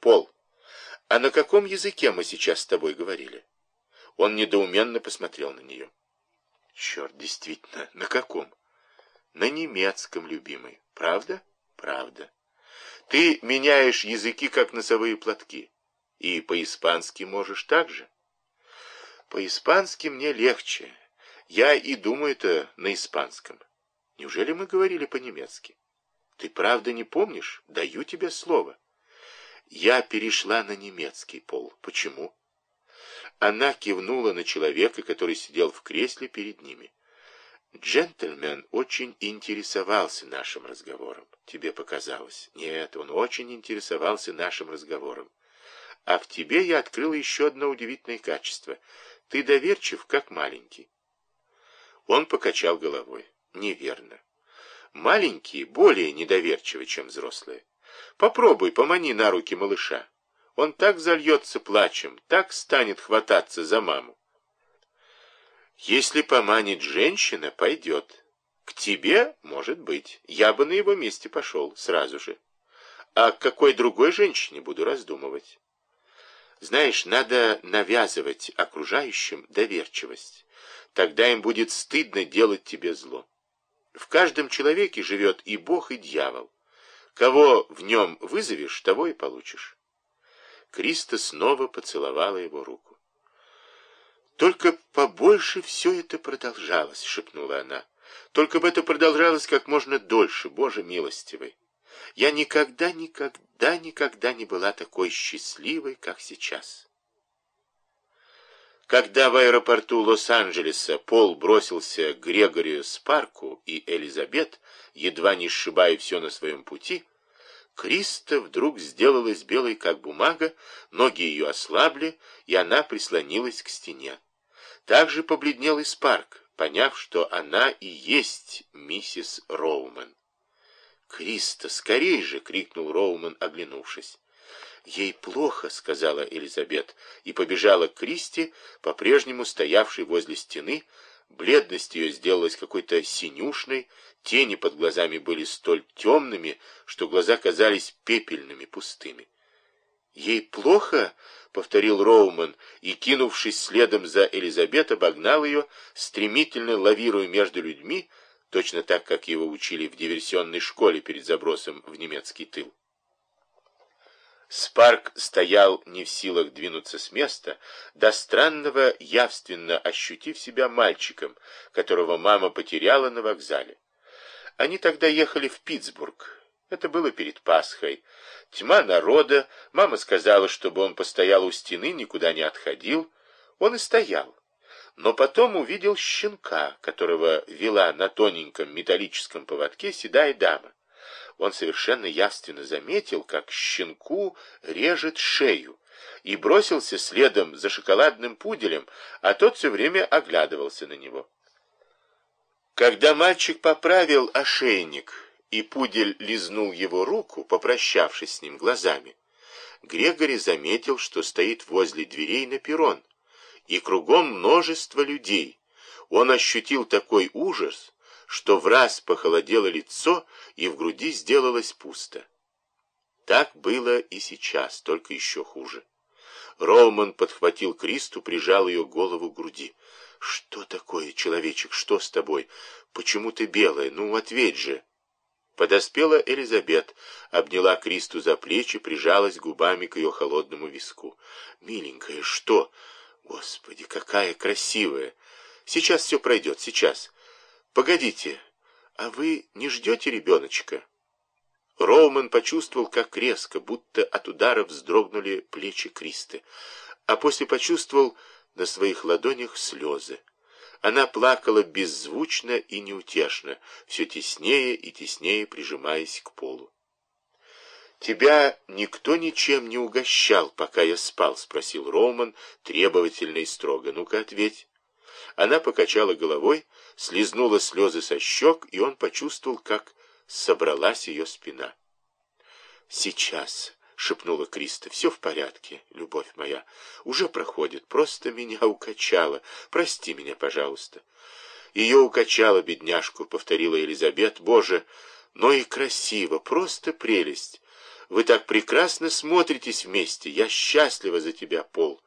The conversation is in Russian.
Пол, а на каком языке мы сейчас с тобой говорили? Он недоуменно посмотрел на нее. Черт, действительно, на каком? На немецком, любимый. Правда? Правда. Ты меняешь языки, как носовые платки. И по-испански можешь так же. По-испански мне легче. Я и думаю-то на испанском. Неужели мы говорили по-немецки? Ты правда не помнишь? Даю тебе слово. Я перешла на немецкий пол. Почему? Она кивнула на человека, который сидел в кресле перед ними. Джентльмен очень интересовался нашим разговором. Тебе показалось? Нет, он очень интересовался нашим разговором. А в тебе я открыла еще одно удивительное качество. Ты доверчив, как маленький. Он покачал головой. Неверно. Маленькие более недоверчивы, чем взрослые. Попробуй, помани на руки малыша. Он так зальется плачем, так станет хвататься за маму. Если поманит женщина, пойдет. К тебе, может быть. Я бы на его месте пошел сразу же. А к какой другой женщине буду раздумывать? Знаешь, надо навязывать окружающим доверчивость. Тогда им будет стыдно делать тебе зло. В каждом человеке живет и Бог, и дьявол. Кого в нем вызовешь, того и получишь. Криста снова поцеловала его руку. «Только побольше все это продолжалось», — шепнула она. «Только бы это продолжалось как можно дольше, Боже милостивый. Я никогда, никогда, никогда не была такой счастливой, как сейчас». Когда в аэропорту Лос-Анджелеса Пол бросился к Грегорию Спарку и Элизабет, едва не сшибая все на своем пути, Криста вдруг сделалась белой, как бумага, ноги ее ослабли, и она прислонилась к стене. Также побледнел и Спарк, поняв, что она и есть миссис Роуман. «Криста, скорей же!» — крикнул Роуман, оглянувшись. «Ей плохо», — сказала Элизабет, и побежала к Кристи, по-прежнему стоявшей возле стены, Бледность ее сделалась какой-то синюшной, тени под глазами были столь темными, что глаза казались пепельными, пустыми. «Ей плохо?» — повторил Роуман, и, кинувшись следом за Элизабет, обогнал ее, стремительно лавируя между людьми, точно так, как его учили в диверсионной школе перед забросом в немецкий тыл. Спарк стоял не в силах двинуться с места, до странного явственно ощутив себя мальчиком, которого мама потеряла на вокзале. Они тогда ехали в Питтсбург. Это было перед Пасхой. Тьма народа, мама сказала, чтобы он постоял у стены, никуда не отходил. Он и стоял. Но потом увидел щенка, которого вела на тоненьком металлическом поводке седая дама он совершенно явственно заметил, как щенку режет шею, и бросился следом за шоколадным пуделем, а тот все время оглядывался на него. Когда мальчик поправил ошейник, и пудель лизнул его руку, попрощавшись с ним глазами, Грегори заметил, что стоит возле дверей на перрон, и кругом множество людей. Он ощутил такой ужас, что в раз похолодело лицо и в груди сделалось пусто. Так было и сейчас, только еще хуже. Роуман подхватил Кристу, прижал ее голову к груди. «Что такое, человечек, что с тобой? Почему ты белая? Ну, ответь же!» Подоспела Элизабет, обняла Кристу за плечи, прижалась губами к ее холодному виску. «Миленькая, что? Господи, какая красивая! Сейчас все пройдет, сейчас!» «Погодите, а вы не ждете ребеночка?» Роуман почувствовал, как резко, будто от удара вздрогнули плечи Кристы, а после почувствовал на своих ладонях слезы. Она плакала беззвучно и неутешно, все теснее и теснее прижимаясь к полу. «Тебя никто ничем не угощал, пока я спал?» — спросил Роуман требовательно и строго. «Ну-ка, ответь». Она покачала головой, слезнула слезы со щек, и он почувствовал, как собралась ее спина. «Сейчас», — шепнула Криста, — «все в порядке, любовь моя. Уже проходит, просто меня укачало. Прости меня, пожалуйста». «Ее укачало, бедняжку», — повторила Елизабет. «Боже, но и красиво, просто прелесть. Вы так прекрасно смотритесь вместе. Я счастлива за тебя, Пол.